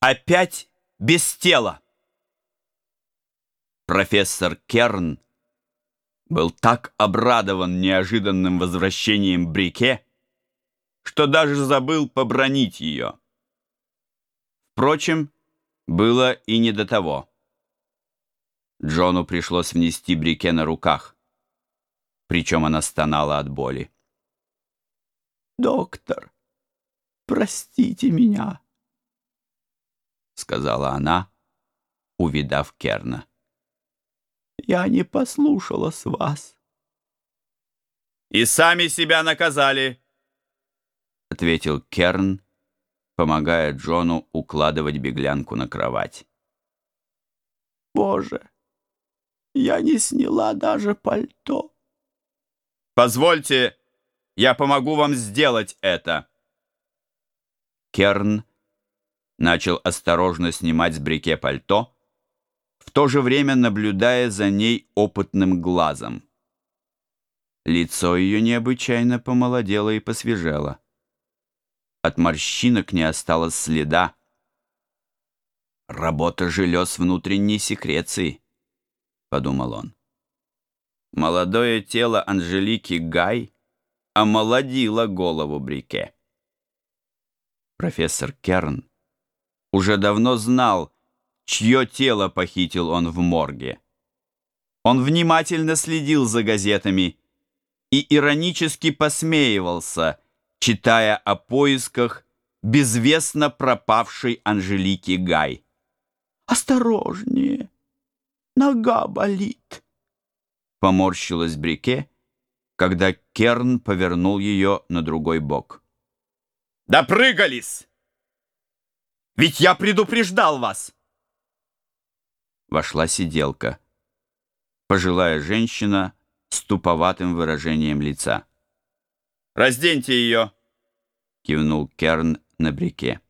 Опять без тела. Профессор Керн был так обрадован неожиданным возвращением Брике, что даже забыл побронить ее. Впрочем, было и не до того. Джону пришлось внести Брике на руках, причем она стонала от боли. «Доктор, простите меня», — сказала она, увидав Керна. «Я не послушалась вас». «И сами себя наказали», — ответил Керн, помогая Джону укладывать беглянку на кровать. «Боже, я не сняла даже пальто». «Позвольте, я помогу вам сделать это». Керн начал осторожно снимать с Брике пальто, в то же время наблюдая за ней опытным глазом. Лицо ее необычайно помолодело и посвежело. От морщинок не осталось следа. «Работа желез внутренней секреции», — подумал он. Молодое тело Анжелики Гай омолодило голову Брике. Профессор Керн уже давно знал, чье тело похитил он в морге. Он внимательно следил за газетами и иронически посмеивался, читая о поисках безвестно пропавшей Анжелики Гай. «Осторожнее! Нога болит!» Поморщилась Брике, когда Керн повернул ее на другой бок. «Допрыгались! Ведь я предупреждал вас!» Вошла сиделка. Пожилая женщина с туповатым выражением лица. «Разденьте ее!» — кивнул Керн на Брике.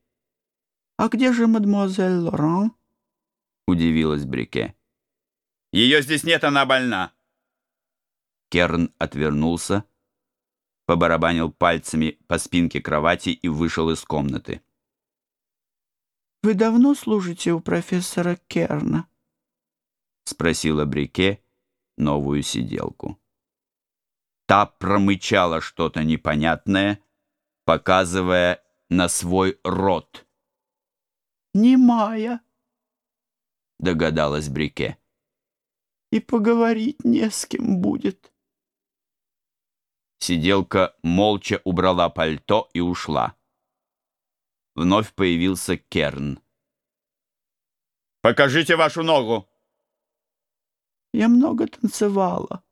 «А где же мадемуазель Лоран?» — удивилась Брике. «Ее здесь нет, она больна!» Керн отвернулся, побарабанил пальцами по спинке кровати и вышел из комнаты. «Вы давно служите у профессора Керна?» — спросила Брике новую сиделку. Та промычала что-то непонятное, показывая на свой рот. «Немая», — догадалась Брике. «И поговорить не с кем будет». Сиделка молча убрала пальто и ушла. Вновь появился Керн. «Покажите вашу ногу!» «Я много танцевала»,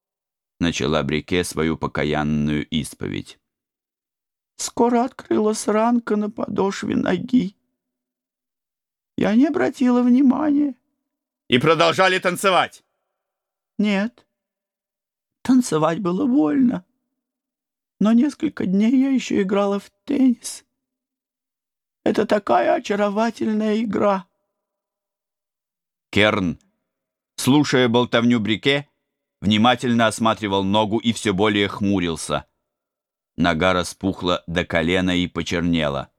— начала Брике свою покаянную исповедь. «Скоро открылась ранка на подошве ноги. Я не обратила внимания». «И продолжали танцевать?» «Нет, танцевать было больно. Но несколько дней я еще играла в теннис. Это такая очаровательная игра». Керн, слушая болтовню Брике, внимательно осматривал ногу и все более хмурился. Нога распухла до колена и почернела.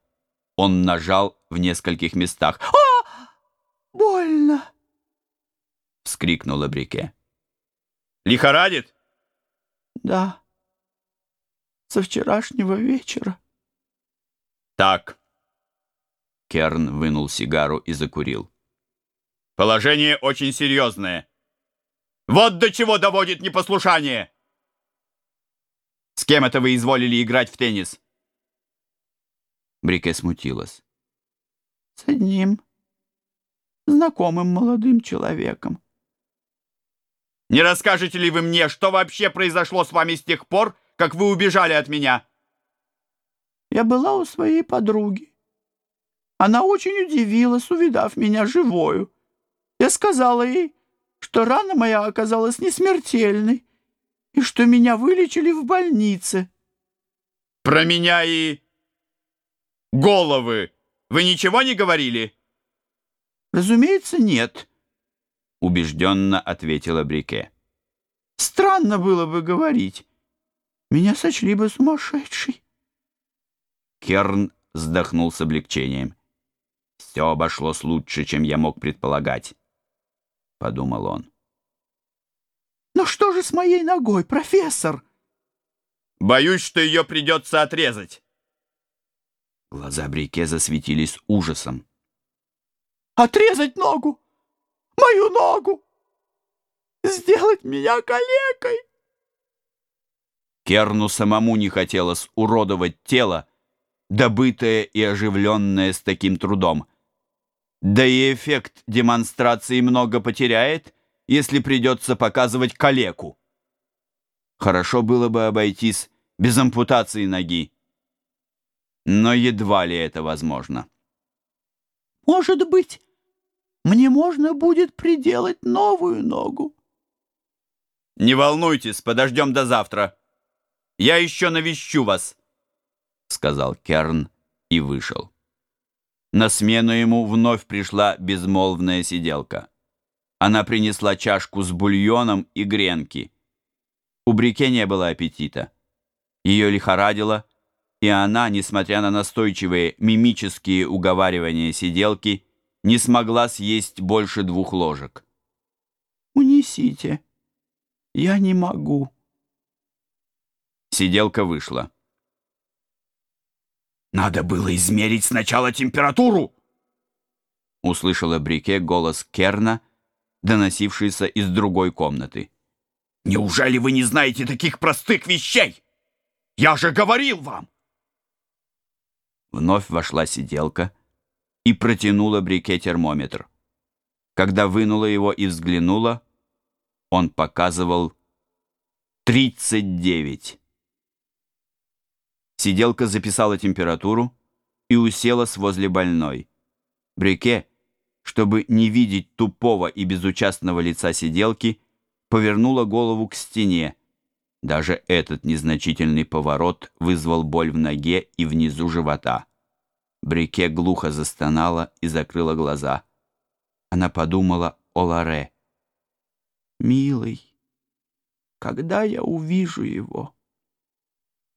Он нажал в нескольких местах. «А! Больно!» — вскрикнула Брике. «Лихорадит?» «Да, со вчерашнего вечера». «Так». Керн вынул сигару и закурил. «Положение очень серьезное. Вот до чего доводит непослушание!» «С кем это вы изволили играть в теннис?» Брике смутилась. «С одним знакомым молодым человеком». «Не расскажете ли вы мне, что вообще произошло с вами с тех пор, как вы убежали от меня?» «Я была у своей подруги. Она очень удивилась, увидав меня живою. Я сказала ей, что рана моя оказалась не смертельной и что меня вылечили в больнице». «Про меня и головы вы ничего не говорили?» «Разумеется, нет», — убежденно ответила Брике. «Странно было бы говорить. Меня сочли бы сумасшедшей». Керн вздохнул с облегчением. Все обошлось лучше, чем я мог предполагать, — подумал он. «Но что же с моей ногой, профессор?» «Боюсь, что ее придется отрезать». Глаза Брике засветились ужасом. «Отрезать ногу! Мою ногу! Сделать меня калекой!» Керну самому не хотелось уродовать тело, добытое и оживленное с таким трудом. Да и эффект демонстрации много потеряет, если придется показывать калеку. Хорошо было бы обойтись без ампутации ноги, но едва ли это возможно. «Может быть, мне можно будет приделать новую ногу?» «Не волнуйтесь, подождем до завтра. Я еще навещу вас», — сказал Керн и вышел. На смену ему вновь пришла безмолвная сиделка. Она принесла чашку с бульоном и гренки. У Брике не было аппетита. Ее лихорадило, и она, несмотря на настойчивые мимические уговаривания сиделки, не смогла съесть больше двух ложек. «Унесите. Я не могу». Сиделка вышла. «Надо было измерить сначала температуру!» Услышала Брике голос Керна, доносившийся из другой комнаты. «Неужели вы не знаете таких простых вещей? Я же говорил вам!» Вновь вошла сиделка и протянула Брике термометр. Когда вынула его и взглянула, он показывал 39. Сиделка записала температуру и уселась возле больной. Брике, чтобы не видеть тупого и безучастного лица сиделки, повернула голову к стене. Даже этот незначительный поворот вызвал боль в ноге и внизу живота. Брике глухо застонала и закрыла глаза. Она подумала о Ларе. «Милый, когда я увижу его?»